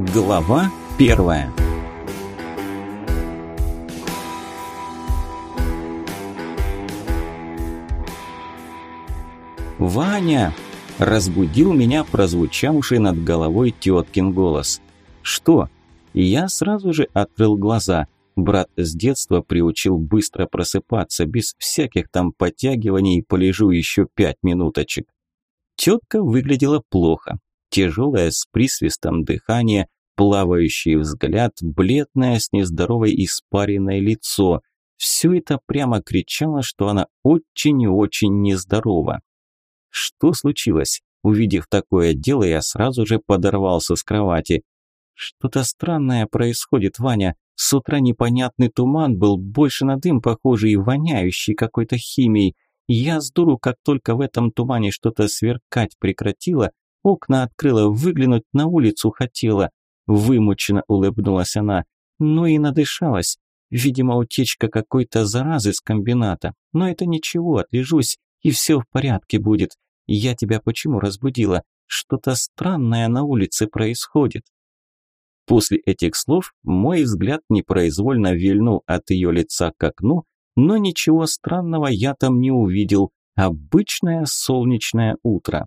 Глава первая «Ваня!» – разбудил меня прозвучавший над головой теткин голос. «Что?» Я сразу же открыл глаза. Брат с детства приучил быстро просыпаться, без всяких там подтягиваний, полежу еще пять минуточек. Тетка выглядела плохо. Тяжелое с присвистом дыхание, плавающий взгляд, бледное с нездоровой испаренное лицо. Все это прямо кричало, что она очень и очень нездорова. Что случилось? Увидев такое дело, я сразу же подорвался с кровати. Что-то странное происходит, Ваня. С утра непонятный туман был, больше на дым похожий и воняющий какой-то химией. Я с дуру, как только в этом тумане что-то сверкать прекратило, окна открыла, выглянуть на улицу хотела. Вымученно улыбнулась она. Ну и надышалась. Видимо, утечка какой-то заразы с комбината. Но это ничего, отлежусь, и все в порядке будет. Я тебя почему разбудила? Что-то странное на улице происходит. После этих слов мой взгляд непроизвольно вильнул от ее лица к окну, но ничего странного я там не увидел. Обычное солнечное утро.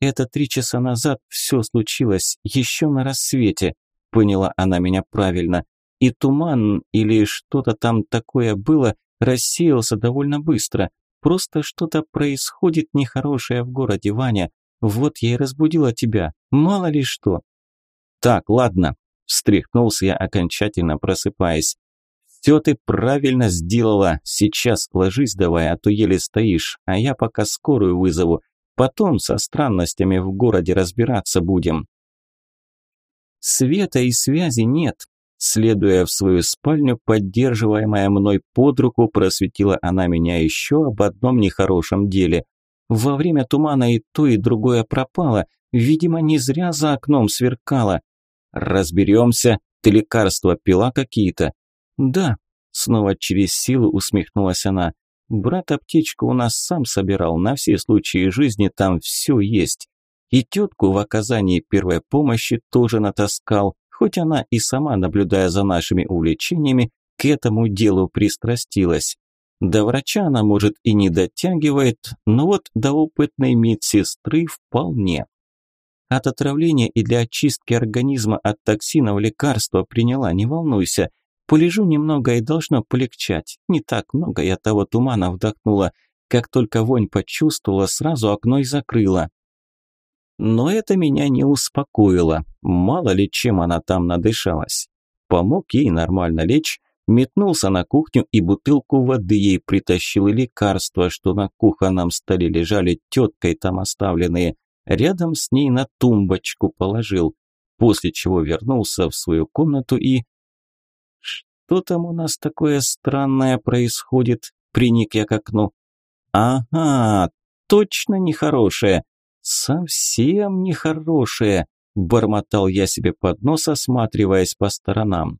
Это три часа назад все случилось, еще на рассвете, поняла она меня правильно. И туман или что-то там такое было, рассеялся довольно быстро. Просто что-то происходит нехорошее в городе, Ваня. Вот я и разбудила тебя, мало ли что. Так, ладно, встряхнулся я, окончательно просыпаясь. Все ты правильно сделала. Сейчас ложись давай, а то еле стоишь, а я пока скорую вызову. Потом со странностями в городе разбираться будем. Света и связи нет. Следуя в свою спальню, поддерживаемая мной под руку, просветила она меня еще об одном нехорошем деле. Во время тумана и то, и другое пропало. Видимо, не зря за окном сверкало. Разберемся. Ты лекарства пила какие-то? Да. Снова через силу усмехнулась она. Брат аптечку у нас сам собирал, на все случаи жизни там все есть. И тетку в оказании первой помощи тоже натаскал, хоть она и сама, наблюдая за нашими увлечениями, к этому делу пристрастилась. До врача она, может, и не дотягивает, но вот до опытной медсестры вполне. От отравления и для очистки организма от токсинов лекарства приняла, не волнуйся. Полежу немного и должно полегчать. Не так много я того тумана вдохнула. Как только вонь почувствовала, сразу окно и закрыла. Но это меня не успокоило. Мало ли чем она там надышалась. Помог ей нормально лечь, метнулся на кухню и бутылку воды ей притащил и лекарства, что на кухонном столе лежали теткой там оставленные. Рядом с ней на тумбочку положил, после чего вернулся в свою комнату и что там у нас такое странное происходит? Приник я к окну. Ага, точно нехорошее. Совсем нехорошее, бормотал я себе под нос, осматриваясь по сторонам.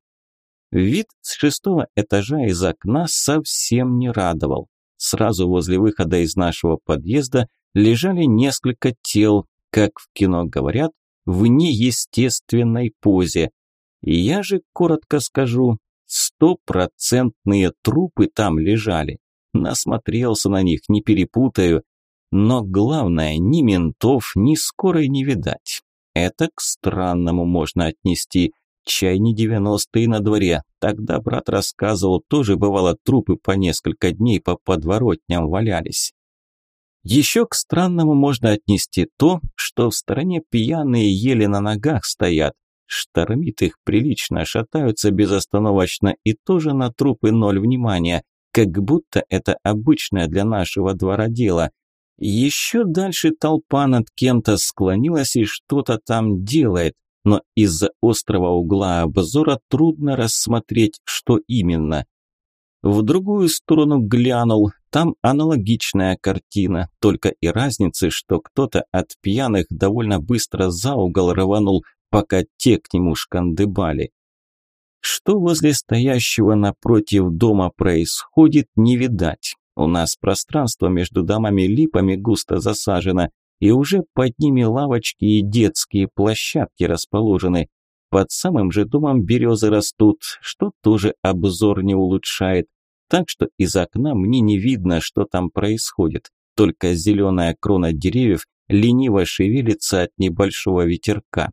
Вид с шестого этажа из окна совсем не радовал. Сразу возле выхода из нашего подъезда лежали несколько тел, как в кино говорят, в неестественной позе. Я же коротко скажу, Стопроцентные трупы там лежали. Насмотрелся на них, не перепутаю. Но главное, ни ментов, ни скорой не видать. Это к странному можно отнести. Чай не девяностые на дворе. Тогда брат рассказывал, тоже бывало трупы по несколько дней по подворотням валялись. Еще к странному можно отнести то, что в стороне пьяные еле на ногах стоят, Штормит их прилично, шатаются безостановочно и тоже на трупы ноль внимания, как будто это обычное для нашего двора дело. Еще дальше толпа над кем-то склонилась и что-то там делает, но из-за острого угла обзора трудно рассмотреть, что именно. В другую сторону глянул, там аналогичная картина, только и разницы, что кто-то от пьяных довольно быстро за угол рванул, пока те к нему шкандыбали. Что возле стоящего напротив дома происходит, не видать. У нас пространство между домами липами густо засажено. и уже под ними лавочки и детские площадки расположены. Под самым же домом березы растут, что тоже обзор не улучшает, так что из окна мне не видно, что там происходит, только зеленая крона деревьев лениво шевелится от небольшого ветерка.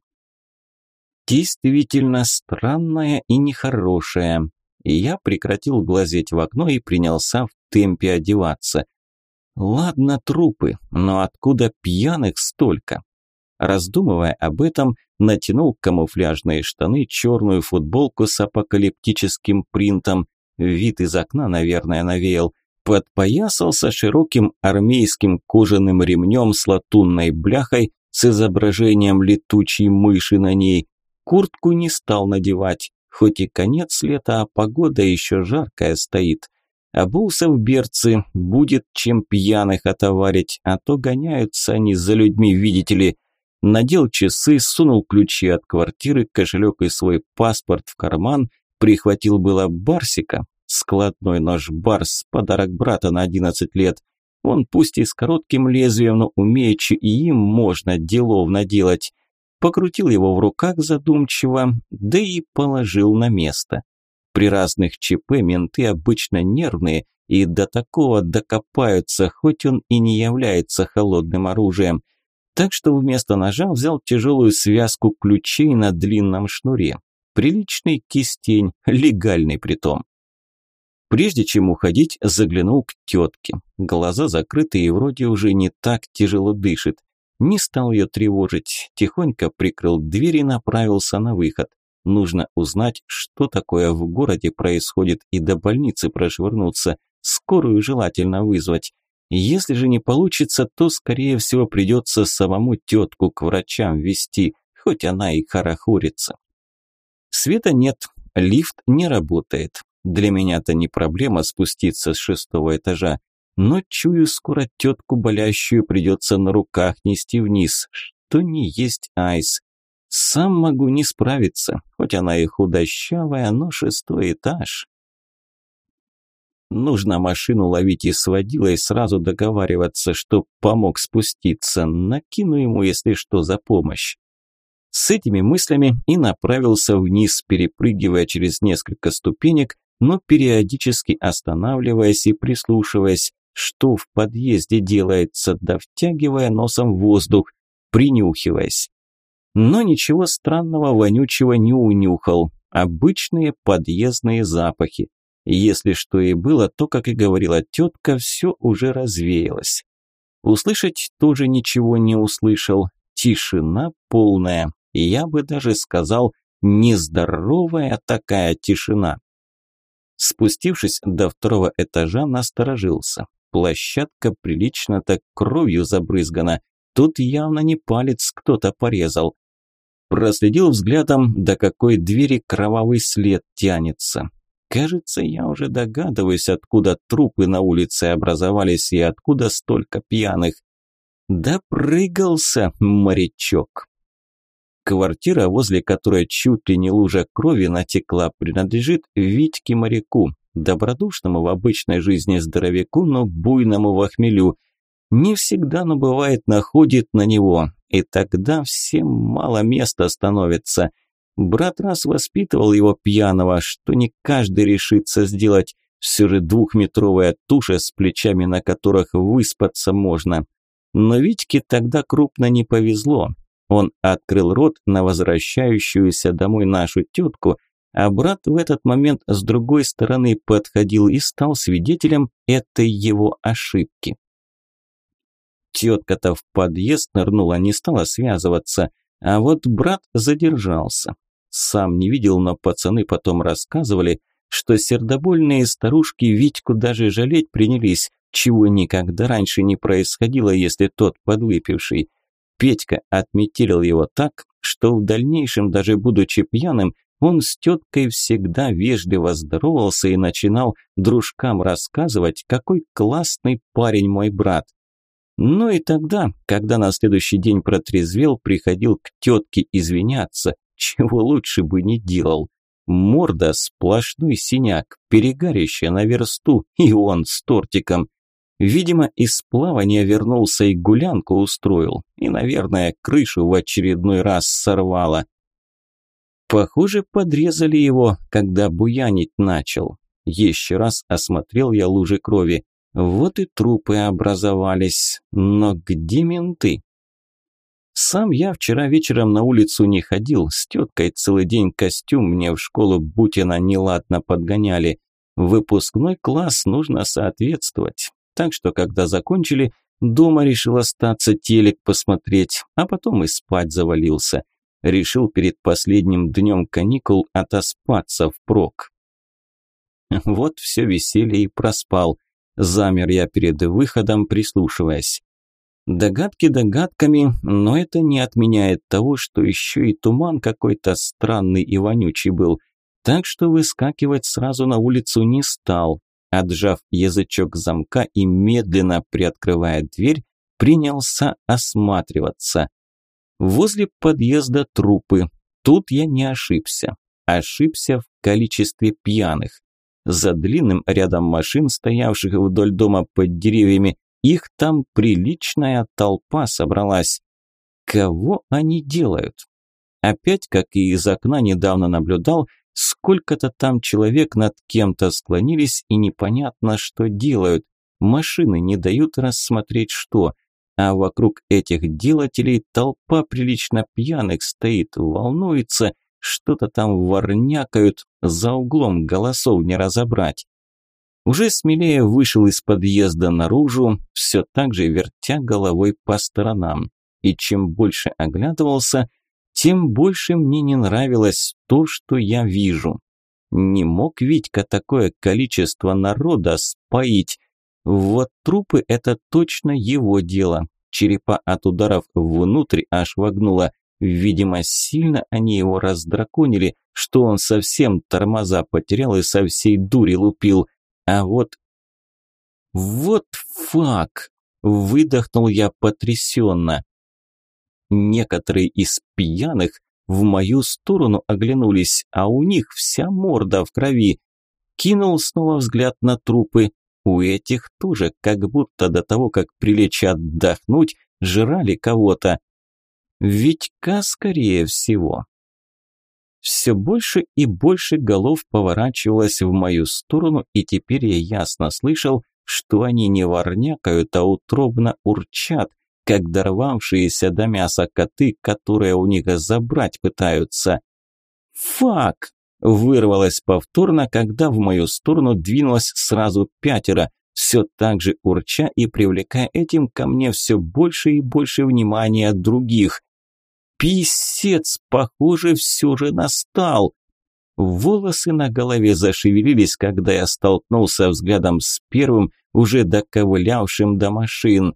Действительно странная и нехорошая. И я прекратил глазеть в окно и принялся в темпе одеваться. Ладно, трупы, но откуда пьяных столько? Раздумывая об этом, натянул камуфляжные штаны, черную футболку с апокалиптическим принтом, вид из окна, наверное, навеял, подпоясался широким армейским кожаным ремнем с латунной бляхой с изображением летучей мыши на ней. Куртку не стал надевать, хоть и конец лета, а погода еще жаркая стоит. Обулся в берцы, будет чем пьяных отоварить, а то гоняются они за людьми, видите ли. Надел часы, сунул ключи от квартиры, кошелек и свой паспорт в карман, прихватил было Барсика, складной нож Барс, подарок брата на 11 лет. Он пусть и с коротким лезвием, но умеючи и им можно делов наделать. Покрутил его в руках задумчиво, да и положил на место. При разных ЧП менты обычно нервные и до такого докопаются, хоть он и не является холодным оружием. Так что вместо ножа взял тяжелую связку ключей на длинном шнуре. Приличный кистень, легальный притом. Прежде чем уходить, заглянул к тетке. Глаза закрыты и вроде уже не так тяжело дышит. Не стал ее тревожить, тихонько прикрыл дверь и направился на выход. Нужно узнать, что такое в городе происходит и до больницы прошвырнуться, скорую желательно вызвать. Если же не получится, то, скорее всего, придется самому тетку к врачам вести, хоть она и хорохорится. Света нет, лифт не работает. Для меня-то не проблема спуститься с шестого этажа, но чую, скоро тетку болящую придется на руках нести вниз, что не есть айс. Сам могу не справиться, хоть она и худощавая, но шестой этаж. Нужно машину ловить и с водилой сразу договариваться, что помог спуститься. Накину ему, если что, за помощь. С этими мыслями и направился вниз, перепрыгивая через несколько ступенек, но периодически останавливаясь и прислушиваясь, что в подъезде делается, да втягивая носом воздух, принюхиваясь но ничего странного вонючего не унюхал. Обычные подъездные запахи. Если что и было, то, как и говорила тетка, все уже развеялось. Услышать тоже ничего не услышал. Тишина полная. Я бы даже сказал, нездоровая такая тишина. Спустившись до второго этажа, насторожился. Площадка прилично так кровью забрызгана. Тут явно не палец кто-то порезал. Проследил взглядом, до какой двери кровавый след тянется. Кажется, я уже догадываюсь, откуда трупы на улице образовались и откуда столько пьяных. Да прыгался морячок. Квартира, возле которой чуть ли не лужа крови натекла, принадлежит Витьке моряку, добродушному в обычной жизни здоровяку, но буйному в хмелю. Не всегда, но бывает, находит на него, и тогда всем мало места становится. Брат раз воспитывал его пьяного, что не каждый решится сделать. Все же двухметровая туша с плечами, на которых выспаться можно. Но Витьке тогда крупно не повезло. Он открыл рот на возвращающуюся домой нашу тетку, а брат в этот момент с другой стороны подходил и стал свидетелем этой его ошибки. Тетка-то в подъезд нырнула, не стала связываться, а вот брат задержался. Сам не видел, но пацаны потом рассказывали, что сердобольные старушки Витьку даже жалеть принялись, чего никогда раньше не происходило, если тот подвыпивший. Петька отметил его так, что в дальнейшем, даже будучи пьяным, он с теткой всегда вежливо здоровался и начинал дружкам рассказывать, какой классный парень мой брат. Ну и тогда, когда на следующий день протрезвел, приходил к тетке извиняться, чего лучше бы не делал. Морда сплошной синяк, перегарище на версту, и он с тортиком. Видимо, из плавания вернулся и гулянку устроил, и, наверное, крышу в очередной раз сорвало. Похоже, подрезали его, когда буянить начал. Еще раз осмотрел я лужи крови. Вот и трупы образовались. Но где менты? Сам я вчера вечером на улицу не ходил, с теткой целый день костюм мне в школу Бутина неладно подгоняли. Выпускной класс нужно соответствовать. Так что, когда закончили, дома решил остаться телек посмотреть, а потом и спать завалился. Решил перед последним днем каникул отоспаться впрок. Вот все веселье и проспал. Замер я перед выходом, прислушиваясь. Догадки догадками, но это не отменяет того, что еще и туман какой-то странный и вонючий был, так что выскакивать сразу на улицу не стал. Отжав язычок замка и медленно приоткрывая дверь, принялся осматриваться. Возле подъезда трупы. Тут я не ошибся. Ошибся в количестве пьяных. За длинным рядом машин, стоявших вдоль дома под деревьями, их там приличная толпа собралась. Кого они делают? Опять, как и из окна недавно наблюдал, сколько-то там человек над кем-то склонились и непонятно, что делают. Машины не дают рассмотреть что. А вокруг этих делателей толпа прилично пьяных стоит, волнуется, что-то там ворнякают, за углом голосов не разобрать. Уже смелее вышел из подъезда наружу, все так же вертя головой по сторонам. И чем больше оглядывался, тем больше мне не нравилось то, что я вижу. Не мог Витька такое количество народа споить. Вот трупы – это точно его дело. Черепа от ударов внутрь аж вогнуло. Видимо, сильно они его раздраконили, что он совсем тормоза потерял и со всей дури лупил – а вот... Вот фак! Выдохнул я потрясенно. Некоторые из пьяных в мою сторону оглянулись, а у них вся морда в крови. Кинул снова взгляд на трупы. У этих тоже, как будто до того, как прилечь отдохнуть, жрали кого-то. Витька, скорее всего. Все больше и больше голов поворачивалось в мою сторону, и теперь я ясно слышал, что они не ворнякают, а утробно урчат, как дорвавшиеся до мяса коты, которые у них забрать пытаются. «Фак!» – вырвалось повторно, когда в мою сторону двинулось сразу пятеро, все так же урча и привлекая этим ко мне все больше и больше внимания других. Писец, похоже, все же настал. Волосы на голове зашевелились, когда я столкнулся взглядом с первым, уже доковылявшим до машин.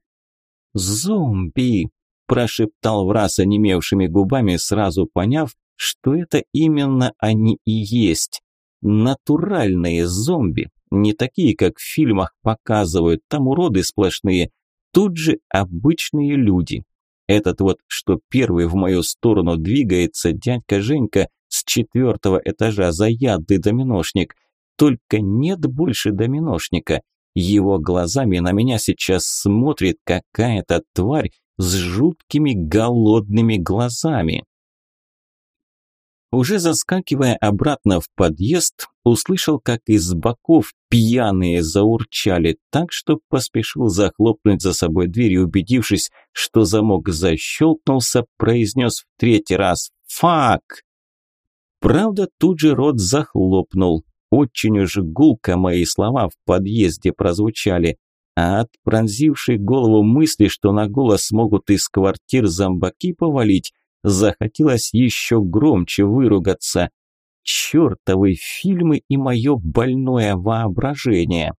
«Зомби!» – прошептал враз онемевшими губами, сразу поняв, что это именно они и есть. Натуральные зомби, не такие, как в фильмах показывают, там уроды сплошные. Тут же обычные люди, этот вот, что первый в мою сторону двигается, дядька Женька с четвертого этажа, заядлый доминошник. Только нет больше доминошника. Его глазами на меня сейчас смотрит какая-то тварь с жуткими голодными глазами. Уже заскакивая обратно в подъезд, услышал, как из боков пьяные заурчали, так что поспешил захлопнуть за собой дверь и, убедившись, что замок защелкнулся, произнес в третий раз «Фак!». Правда, тут же рот захлопнул. Очень уж гулко мои слова в подъезде прозвучали, а от пронзившей голову мысли, что на голос могут из квартир зомбаки повалить, Захотелось еще громче выругаться. Чертовы фильмы и мое больное воображение.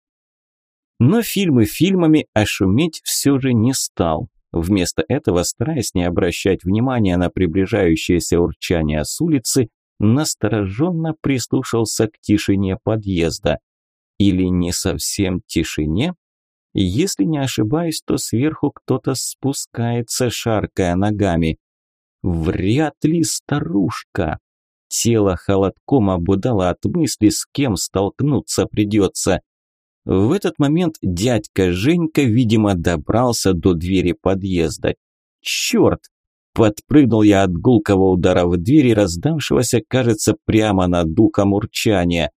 Но фильмы фильмами, а шуметь все же не стал. Вместо этого, стараясь не обращать внимания на приближающееся урчание с улицы, настороженно прислушался к тишине подъезда. Или не совсем тишине? Если не ошибаюсь, то сверху кто-то спускается, шаркая ногами. Вряд ли старушка. Тело холодком обудало от мысли, с кем столкнуться придется. В этот момент дядька Женька, видимо, добрался до двери подъезда. Черт! Подпрыгнул я от гулкого удара в двери, раздавшегося, кажется, прямо над духом урчания.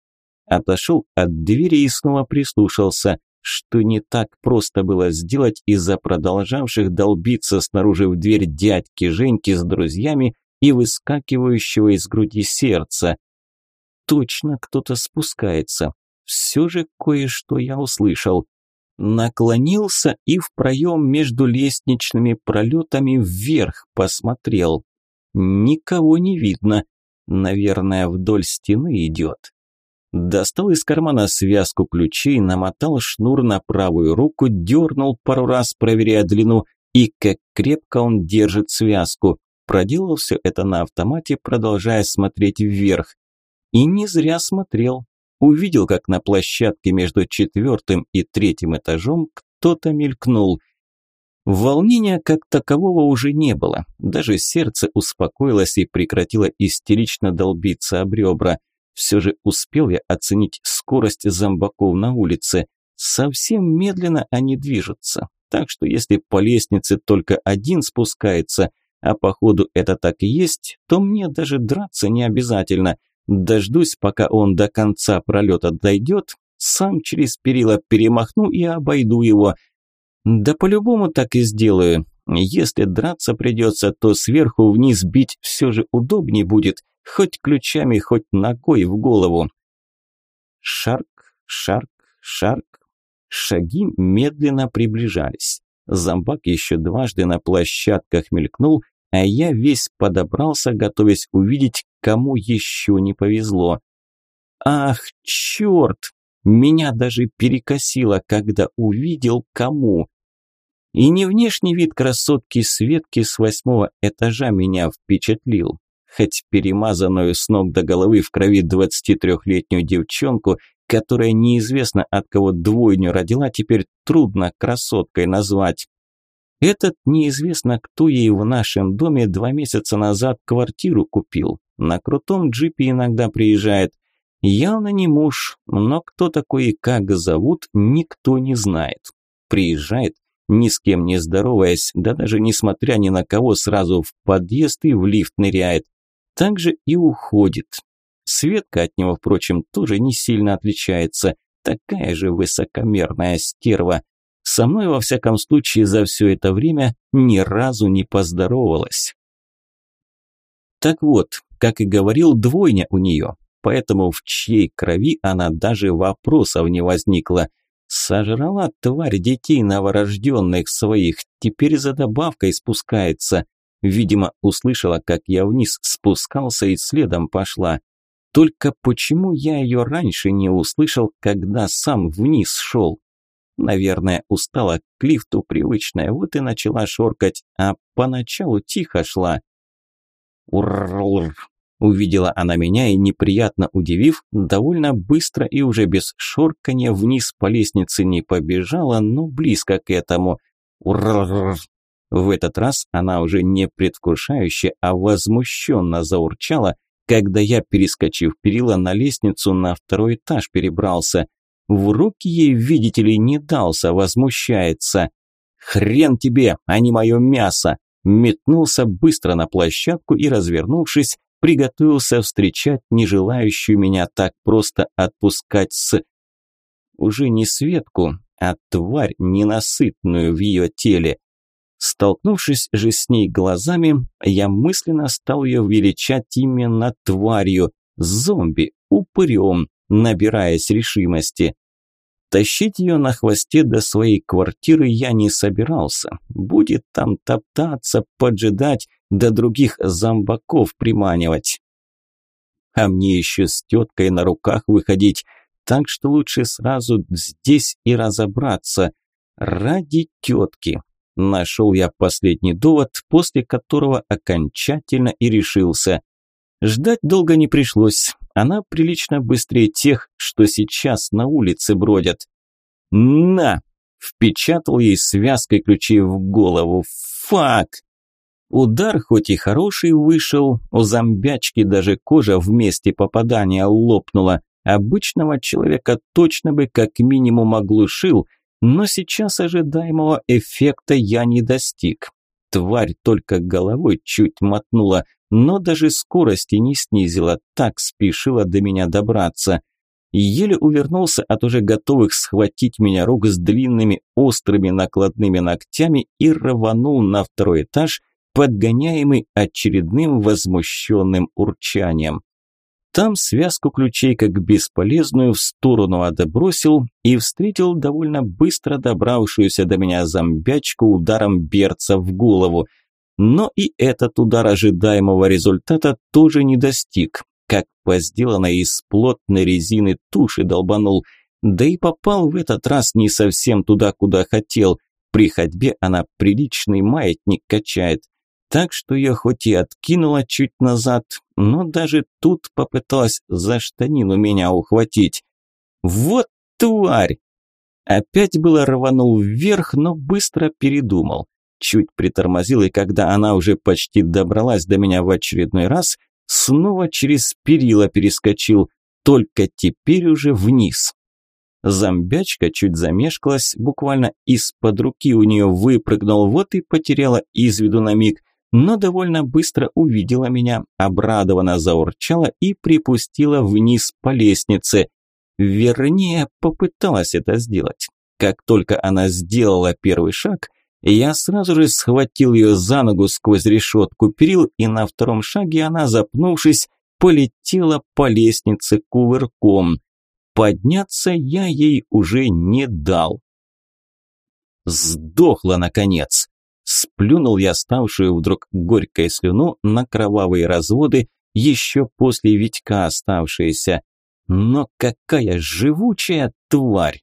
Отошел от двери и снова прислушался, что не так просто было сделать из-за продолжавших долбиться снаружи в дверь дядьки Женьки с друзьями и выскакивающего из груди сердца. Точно кто-то спускается. Все же кое-что я услышал. Наклонился и в проем между лестничными пролетами вверх посмотрел. Никого не видно. Наверное, вдоль стены идет. Достал из кармана связку ключей, намотал шнур на правую руку, дернул пару раз, проверяя длину, и как крепко он держит связку. Проделал все это на автомате, продолжая смотреть вверх. И не зря смотрел. Увидел, как на площадке между четвертым и третьим этажом кто-то мелькнул. Волнения как такового уже не было. Даже сердце успокоилось и прекратило истерично долбиться об ребра. Все же успел я оценить скорость зомбаков на улице. Совсем медленно они движутся. Так что если по лестнице только один спускается, а походу это так и есть, то мне даже драться не обязательно. Дождусь, пока он до конца пролета дойдет, сам через перила перемахну и обойду его. Да по-любому так и сделаю. Если драться придется, то сверху вниз бить все же удобнее будет – хоть ключами, хоть ногой в голову. Шарк, шарк, шарк. Шаги медленно приближались. Зомбак еще дважды на площадках мелькнул, а я весь подобрался, готовясь увидеть, кому еще не повезло. Ах, черт! Меня даже перекосило, когда увидел, кому. И не внешний вид красотки Светки с восьмого этажа меня впечатлил хоть перемазанную с ног до головы в крови 23-летнюю девчонку, которая неизвестно от кого двойню родила, теперь трудно красоткой назвать. Этот неизвестно кто ей в нашем доме два месяца назад квартиру купил. На крутом джипе иногда приезжает. Явно не муж, но кто такой и как зовут, никто не знает. Приезжает, ни с кем не здороваясь, да даже несмотря ни на кого, сразу в подъезд и в лифт ныряет также и уходит. Светка от него, впрочем, тоже не сильно отличается. Такая же высокомерная стерва. Со мной, во всяком случае, за все это время ни разу не поздоровалась. Так вот, как и говорил, двойня у нее. Поэтому в чьей крови она даже вопросов не возникло. Сожрала тварь детей новорожденных своих, теперь за добавкой спускается. Видимо, услышала, как я вниз спускался и следом пошла. Только почему я ее раньше не услышал, когда сам вниз шел? Наверное, устала к лифту привычная, вот и начала шоркать, а поначалу тихо шла. Урр! Увидела она меня и, неприятно удивив, довольно быстро и уже без шоркания вниз по лестнице не побежала, но близко к этому. В этот раз она уже не предвкушающе, а возмущенно заурчала, когда я, перескочив перила на лестницу, на второй этаж перебрался. В руки ей, видите ли, не дался, возмущается. «Хрен тебе, а не мое мясо!» Метнулся быстро на площадку и, развернувшись, приготовился встречать не желающую меня так просто отпускать с... Уже не Светку, а тварь ненасытную в ее теле. Столкнувшись же с ней глазами, я мысленно стал ее величать именно тварью, зомби, упырем, набираясь решимости. Тащить ее на хвосте до своей квартиры я не собирался. Будет там топтаться, поджидать, до других зомбаков приманивать. А мне еще с теткой на руках выходить, так что лучше сразу здесь и разобраться. Ради тетки, Нашел я последний довод, после которого окончательно и решился. Ждать долго не пришлось. Она прилично быстрее тех, что сейчас на улице бродят. «На!» – впечатал ей связкой ключей в голову. «Фак!» Удар хоть и хороший вышел, у зомбячки даже кожа в месте попадания лопнула. Обычного человека точно бы как минимум оглушил, но сейчас ожидаемого эффекта я не достиг. Тварь только головой чуть мотнула, но даже скорости не снизила, так спешила до меня добраться. Еле увернулся от уже готовых схватить меня рук с длинными острыми накладными ногтями и рванул на второй этаж, подгоняемый очередным возмущенным урчанием. Там связку ключей как бесполезную в сторону отбросил и встретил довольно быстро добравшуюся до меня зомбячку ударом берца в голову. Но и этот удар ожидаемого результата тоже не достиг, как по сделанной из плотной резины туши долбанул, да и попал в этот раз не совсем туда, куда хотел. При ходьбе она приличный маятник качает так что ее хоть и откинула чуть назад, но даже тут попыталась за штанину меня ухватить. Вот тварь! Опять было рванул вверх, но быстро передумал. Чуть притормозил, и когда она уже почти добралась до меня в очередной раз, снова через перила перескочил, только теперь уже вниз. Зомбячка чуть замешкалась, буквально из-под руки у нее выпрыгнул, вот и потеряла из виду на миг – но довольно быстро увидела меня, обрадованно заурчала и припустила вниз по лестнице. Вернее, попыталась это сделать. Как только она сделала первый шаг, я сразу же схватил ее за ногу сквозь решетку перил, и на втором шаге она, запнувшись, полетела по лестнице кувырком. Подняться я ей уже не дал. Сдохла, наконец. Сплюнул я ставшую вдруг горькой слюну на кровавые разводы, еще после Витька оставшиеся. Но какая живучая тварь!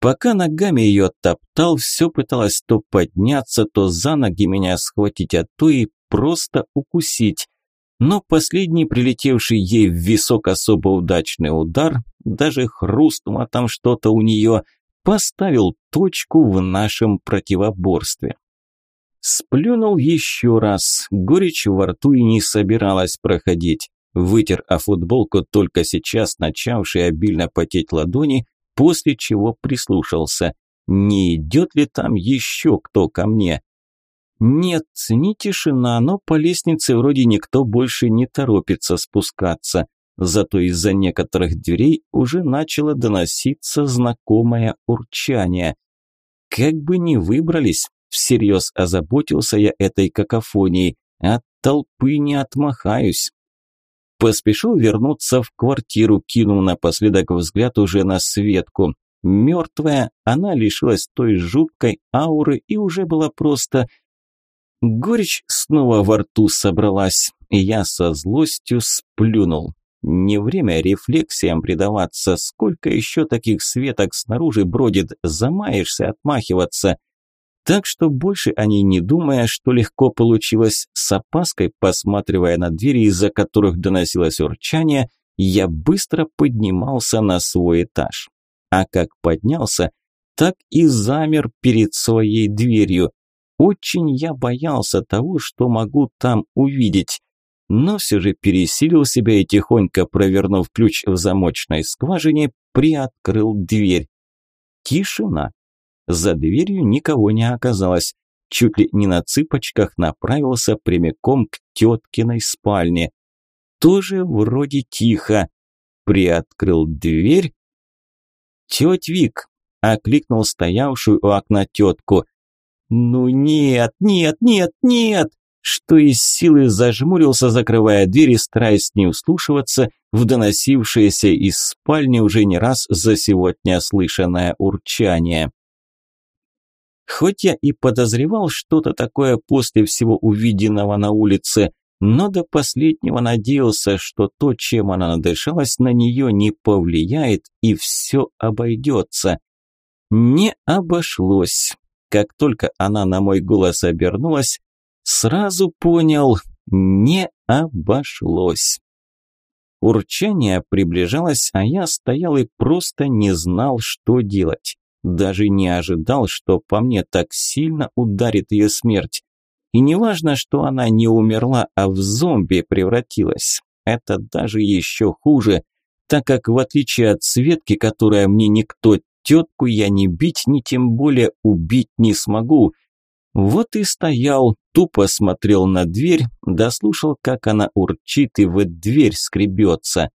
Пока ногами ее топтал, все пыталась то подняться, то за ноги меня схватить, а то и просто укусить. Но последний, прилетевший ей в висок особо удачный удар, даже хрустнуло там что-то у нее, поставил точку в нашем противоборстве. Сплюнул еще раз, горечь во рту и не собиралась проходить. Вытер о футболку только сейчас начавшие обильно потеть ладони, после чего прислушался. Не идет ли там еще кто ко мне? Нет, не тишина, но по лестнице вроде никто больше не торопится спускаться. Зато из-за некоторых дверей уже начало доноситься знакомое урчание. Как бы не выбрались, всерьез озаботился я этой какофонией. От толпы не отмахаюсь. Поспешил вернуться в квартиру, кинул напоследок взгляд уже на Светку. Мертвая, она лишилась той жуткой ауры и уже была просто... Горечь снова во рту собралась, и я со злостью сплюнул. Не время рефлексиям предаваться. Сколько еще таких светок снаружи бродит, замаешься отмахиваться. Так что больше о ней не думая, что легко получилось, с опаской посматривая на двери, из-за которых доносилось урчание, я быстро поднимался на свой этаж. А как поднялся, так и замер перед своей дверью. Очень я боялся того, что могу там увидеть но все же пересилил себя и тихонько провернув ключ в замочной скважине, приоткрыл дверь. Тишина. За дверью никого не оказалось. Чуть ли не на цыпочках направился прямиком к теткиной спальне. Тоже вроде тихо. Приоткрыл дверь. «Теть Вик!» – окликнул стоявшую у окна тетку. «Ну нет, нет, нет, нет!» Что из силы зажмурился, закрывая дверь и стараясь не услушиваться в доносившееся из спальни уже не раз за сегодня слышанное урчание. Хоть я и подозревал что-то такое после всего увиденного на улице, но до последнего надеялся, что то, чем она надышалась, на нее не повлияет и все обойдется. Не обошлось. Как только она на мой голос обернулась, Сразу понял, не обошлось. Урчание приближалось, а я стоял и просто не знал, что делать. Даже не ожидал, что по мне так сильно ударит ее смерть. И не важно, что она не умерла, а в зомби превратилась. Это даже еще хуже. так как в отличие от Светки, которая мне никто, тетку я ни бить, ни тем более убить не смогу. Вот и стоял, тупо смотрел на дверь, дослушал, как она урчит и в дверь скребется.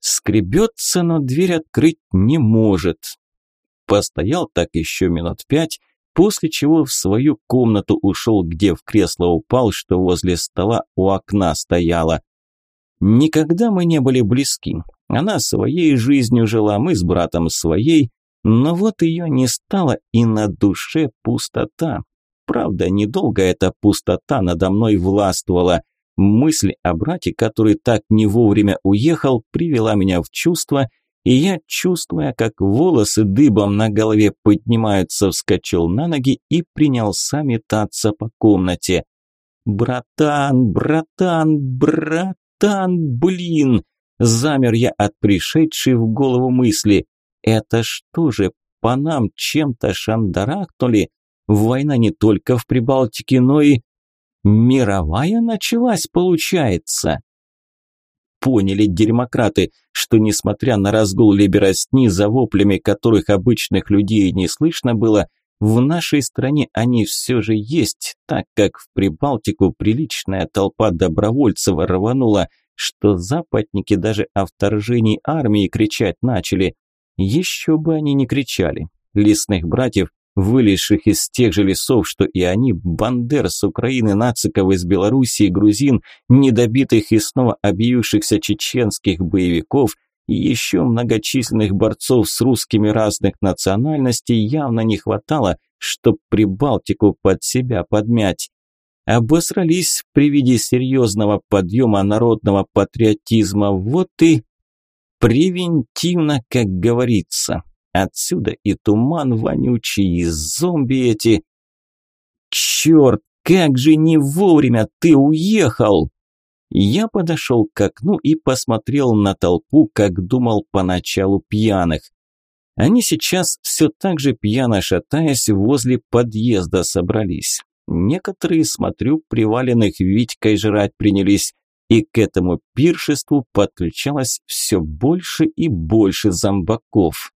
Скребется, но дверь открыть не может. Постоял так еще минут пять, после чего в свою комнату ушел, где в кресло упал, что возле стола у окна стояла. Никогда мы не были близки. Она своей жизнью жила, мы с братом своей, но вот ее не стало, и на душе пустота. Правда, недолго эта пустота надо мной властвовала. Мысль о брате, который так не вовремя уехал, привела меня в чувство, и я, чувствуя, как волосы дыбом на голове поднимаются, вскочил на ноги и принялся метаться по комнате. «Братан, братан, братан, блин!» Замер я от пришедшей в голову мысли. «Это что же, по нам чем-то шандарахнули? Война не только в Прибалтике, но и Мировая началась, получается. Поняли демократы, что несмотря на разгул либеростни, за воплями которых обычных людей не слышно было, в нашей стране они все же есть, так как в Прибалтику приличная толпа добровольцев рванула, что западники даже о вторжении армии кричать начали. Еще бы они не кричали. Лесных братьев вылезших из тех же лесов, что и они, Бандер с Украины, нациков из Белоруссии, грузин, недобитых и снова объявившихся чеченских боевиков и еще многочисленных борцов с русскими разных национальностей явно не хватало, чтоб Прибалтику под себя подмять. Обосрались при виде серьезного подъема народного патриотизма, вот и превентивно, как говорится. Отсюда и туман вонючий, и зомби эти. Черт, как же не вовремя ты уехал! Я подошел к окну и посмотрел на толпу, как думал поначалу пьяных. Они сейчас все так же пьяно шатаясь возле подъезда собрались. Некоторые, смотрю, приваленных Витькой жрать принялись, и к этому пиршеству подключалось все больше и больше зомбаков.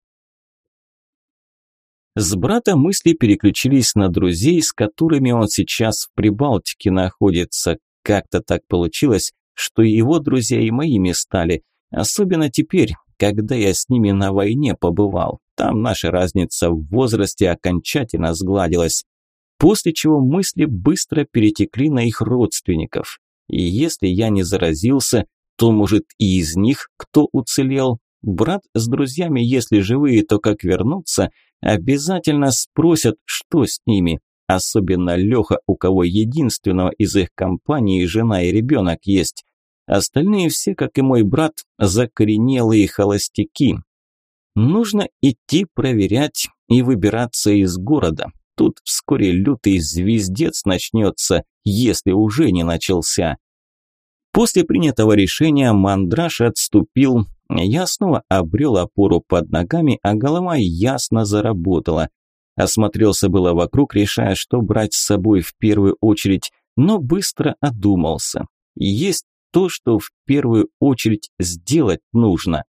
С брата мысли переключились на друзей, с которыми он сейчас в Прибалтике находится. Как-то так получилось, что его друзья и моими стали. Особенно теперь, когда я с ними на войне побывал. Там наша разница в возрасте окончательно сгладилась. После чего мысли быстро перетекли на их родственников. И если я не заразился, то, может, и из них кто уцелел? Брат с друзьями, если живые, то как вернуться – Обязательно спросят, что с ними. Особенно Леха, у кого единственного из их компании жена и ребенок есть. Остальные все, как и мой брат, закоренелые холостяки. Нужно идти проверять и выбираться из города. Тут вскоре лютый звездец начнется, если уже не начался. После принятого решения Мандраш отступил, я снова обрел опору под ногами, а голова ясно заработала. Осмотрелся было вокруг, решая, что брать с собой в первую очередь, но быстро одумался. Есть то, что в первую очередь сделать нужно.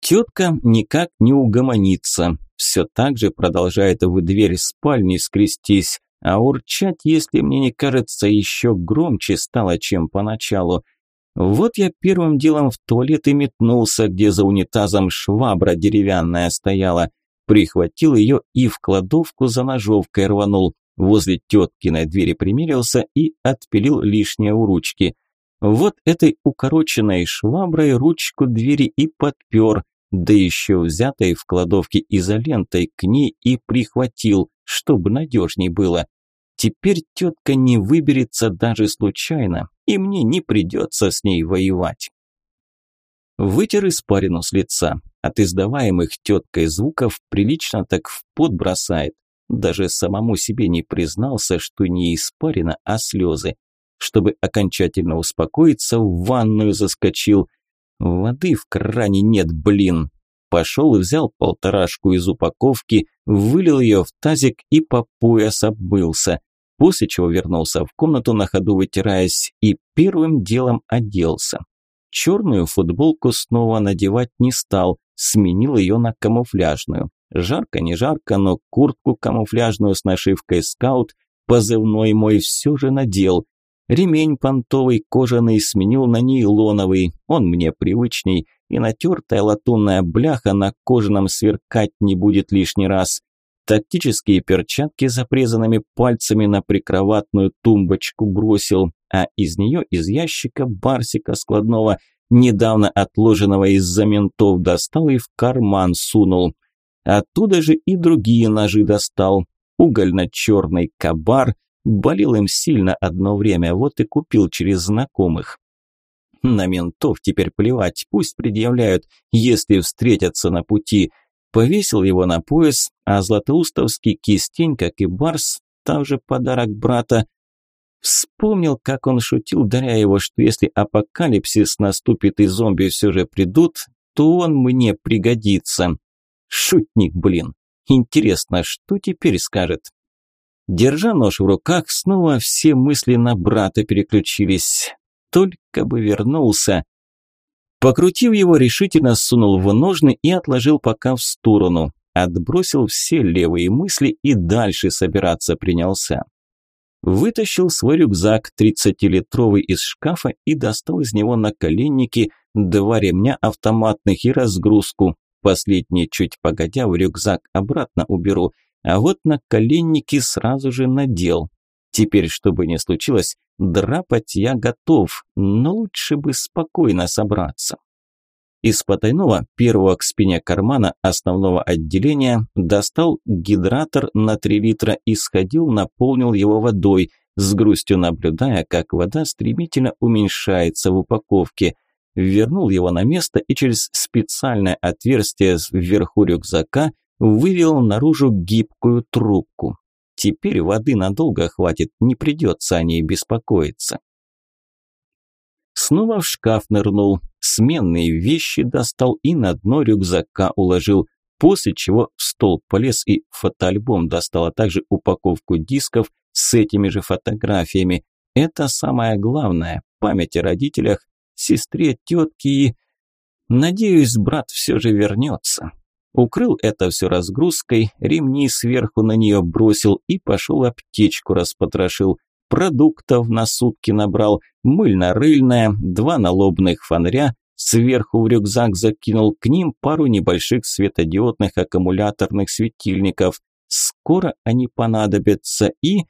Тетка никак не угомонится, все так же продолжает в дверь спальни скрестись, а урчать, если мне не кажется, еще громче стало, чем поначалу – вот я первым делом в туалет и метнулся, где за унитазом швабра деревянная стояла. Прихватил ее и в кладовку за ножовкой рванул. Возле теткиной двери примерился и отпилил лишнее у ручки. Вот этой укороченной шваброй ручку двери и подпер, да еще взятой в кладовке изолентой к ней и прихватил, чтобы надежней было. Теперь тетка не выберется даже случайно, и мне не придется с ней воевать. Вытер испарину с лица. От издаваемых теткой звуков прилично так в пот бросает. Даже самому себе не признался, что не испарина, а слезы. Чтобы окончательно успокоиться, в ванную заскочил. Воды в кране нет, блин. Пошел взял полторашку из упаковки, вылил ее в тазик и по пояс обмылся после чего вернулся в комнату на ходу вытираясь и первым делом оделся. Черную футболку снова надевать не стал, сменил ее на камуфляжную. Жарко, не жарко, но куртку камуфляжную с нашивкой «Скаут» позывной мой все же надел. Ремень понтовый кожаный сменил на нейлоновый, он мне привычней, и натертая латунная бляха на кожаном сверкать не будет лишний раз. Тактические перчатки с опрезанными пальцами на прикроватную тумбочку бросил, а из нее из ящика барсика складного, недавно отложенного из-за ментов, достал и в карман сунул. Оттуда же и другие ножи достал. Угольно-черный кабар, болел им сильно одно время, вот и купил через знакомых. На ментов теперь плевать, пусть предъявляют, если встретятся на пути – Повесил его на пояс, а златоустовский кистень, как и барс, там же подарок брата, Вспомнил, как он шутил, даря его, что если апокалипсис наступит и зомби все же придут, то он мне пригодится. Шутник, блин. Интересно, что теперь скажет? Держа нож в руках, снова все мысли на брата переключились. Только бы вернулся. Покрутив его, решительно сунул в ножны и отложил пока в сторону. Отбросил все левые мысли и дальше собираться принялся. Вытащил свой рюкзак 30-литровый из шкафа и достал из него наколенники, два ремня автоматных и разгрузку. Последний чуть погодя в рюкзак обратно уберу, а вот наколенники сразу же надел. Теперь, что бы ни случилось, драпать я готов, но лучше бы спокойно собраться. Из потайного первого к спине кармана основного отделения достал гидратор на 3 литра и сходил, наполнил его водой, с грустью наблюдая, как вода стремительно уменьшается в упаковке. Вернул его на место и через специальное отверстие вверху рюкзака вывел наружу гибкую трубку. Теперь воды надолго хватит, не придется о ней беспокоиться. Снова в шкаф нырнул, сменные вещи достал и на дно рюкзака уложил, после чего в стол полез и фотоальбом достал, а также упаковку дисков с этими же фотографиями. Это самое главное, память о родителях, сестре, тетке и... Надеюсь, брат все же вернется. Укрыл это все разгрузкой, ремни сверху на нее бросил и пошел аптечку распотрошил. Продуктов на сутки набрал, мыльно-рыльное, два налобных фонаря, сверху в рюкзак закинул к ним пару небольших светодиодных аккумуляторных светильников. Скоро они понадобятся и...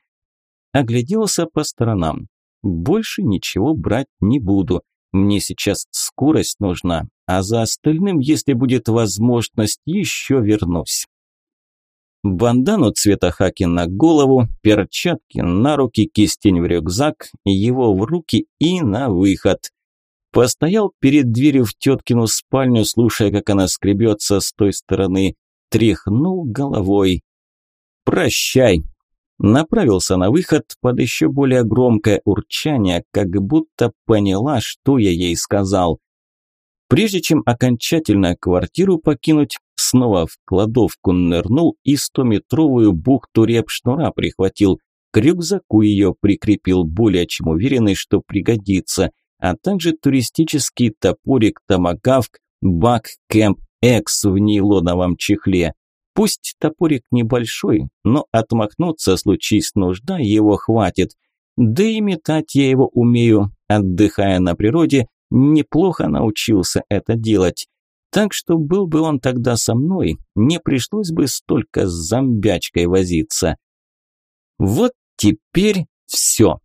Огляделся по сторонам. Больше ничего брать не буду. Мне сейчас скорость нужна, а за остальным, если будет возможность, еще вернусь. Бандану цвета хаки на голову, перчатки на руки, кистень в рюкзак, его в руки и на выход. Постоял перед дверью в теткину спальню, слушая, как она скребется с той стороны, тряхнул головой. «Прощай!» Направился на выход под еще более громкое урчание, как будто поняла, что я ей сказал. Прежде чем окончательно квартиру покинуть, снова в кладовку нырнул и стометровую бухту репшнура прихватил, к рюкзаку ее прикрепил, более чем уверенный, что пригодится, а также туристический топорик Томагавк Бак Кэмп Экс в нейлоновом чехле. Пусть топорик небольшой, но отмахнуться, случись нужда, его хватит. Да и метать я его умею, отдыхая на природе, неплохо научился это делать. Так что был бы он тогда со мной, не пришлось бы столько с зомбячкой возиться. Вот теперь все.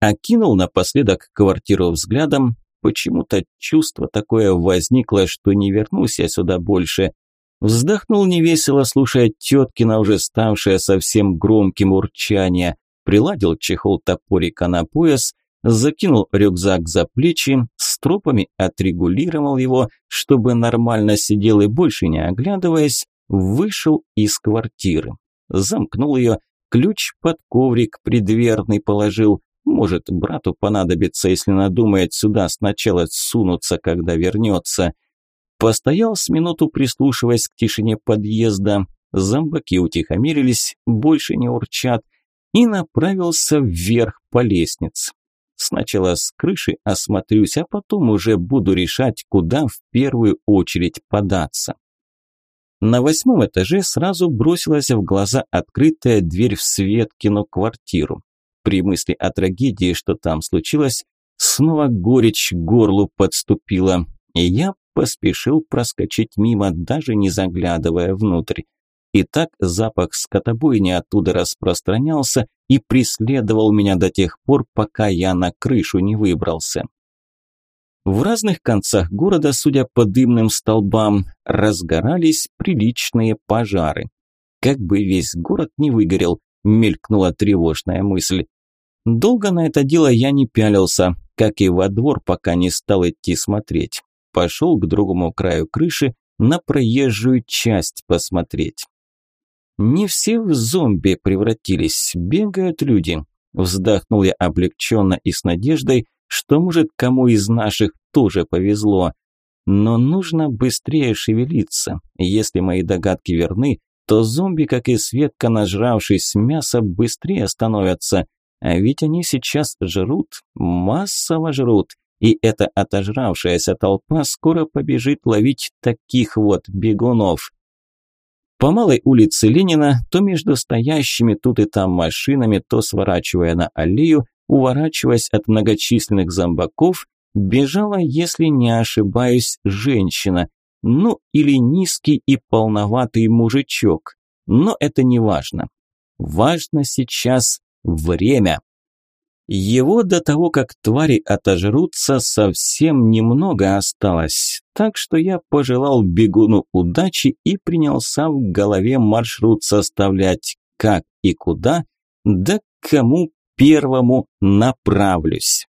Окинул напоследок квартиру взглядом, почему-то чувство такое возникло, что не вернусь я сюда больше. Вздохнул невесело, слушая теткина, уже ставшее совсем громким урчание. Приладил чехол топорика на пояс, закинул рюкзак за плечи, стропами отрегулировал его, чтобы нормально сидел и больше не оглядываясь, вышел из квартиры. Замкнул ее, ключ под коврик предверный положил. Может, брату понадобится, если надумает сюда сначала сунуться, когда вернется. Постоял с минуту, прислушиваясь к тишине подъезда. Зомбаки утихомирились, больше не урчат, и направился вверх по лестнице. Сначала с крыши осмотрюсь, а потом уже буду решать, куда в первую очередь податься. На восьмом этаже сразу бросилась в глаза открытая дверь в Светкину квартиру. При мысли о трагедии, что там случилось, снова горечь горлу подступила, и я поспешил проскочить мимо, даже не заглядывая внутрь. И так запах скотобойни оттуда распространялся и преследовал меня до тех пор, пока я на крышу не выбрался. В разных концах города, судя по дымным столбам, разгорались приличные пожары. Как бы весь город не выгорел, мелькнула тревожная мысль. Долго на это дело я не пялился, как и во двор, пока не стал идти смотреть. Пошел к другому краю крыши на проезжую часть посмотреть. Не все в зомби превратились, бегают люди. Вздохнул я облегченно и с надеждой, что, может, кому из наших тоже повезло. Но нужно быстрее шевелиться. Если мои догадки верны, то зомби, как и Светка, нажравшись мяса, быстрее становятся. А ведь они сейчас жрут, массово жрут. И эта отожравшаяся толпа скоро побежит ловить таких вот бегунов. По малой улице Ленина, то между стоящими тут и там машинами, то сворачивая на аллею, уворачиваясь от многочисленных зомбаков, бежала, если не ошибаюсь, женщина, ну или низкий и полноватый мужичок. Но это не важно. Важно сейчас время. Его до того, как твари отожрутся, совсем немного осталось, так что я пожелал бегуну удачи и принялся в голове маршрут составлять, как и куда, да к кому первому направлюсь.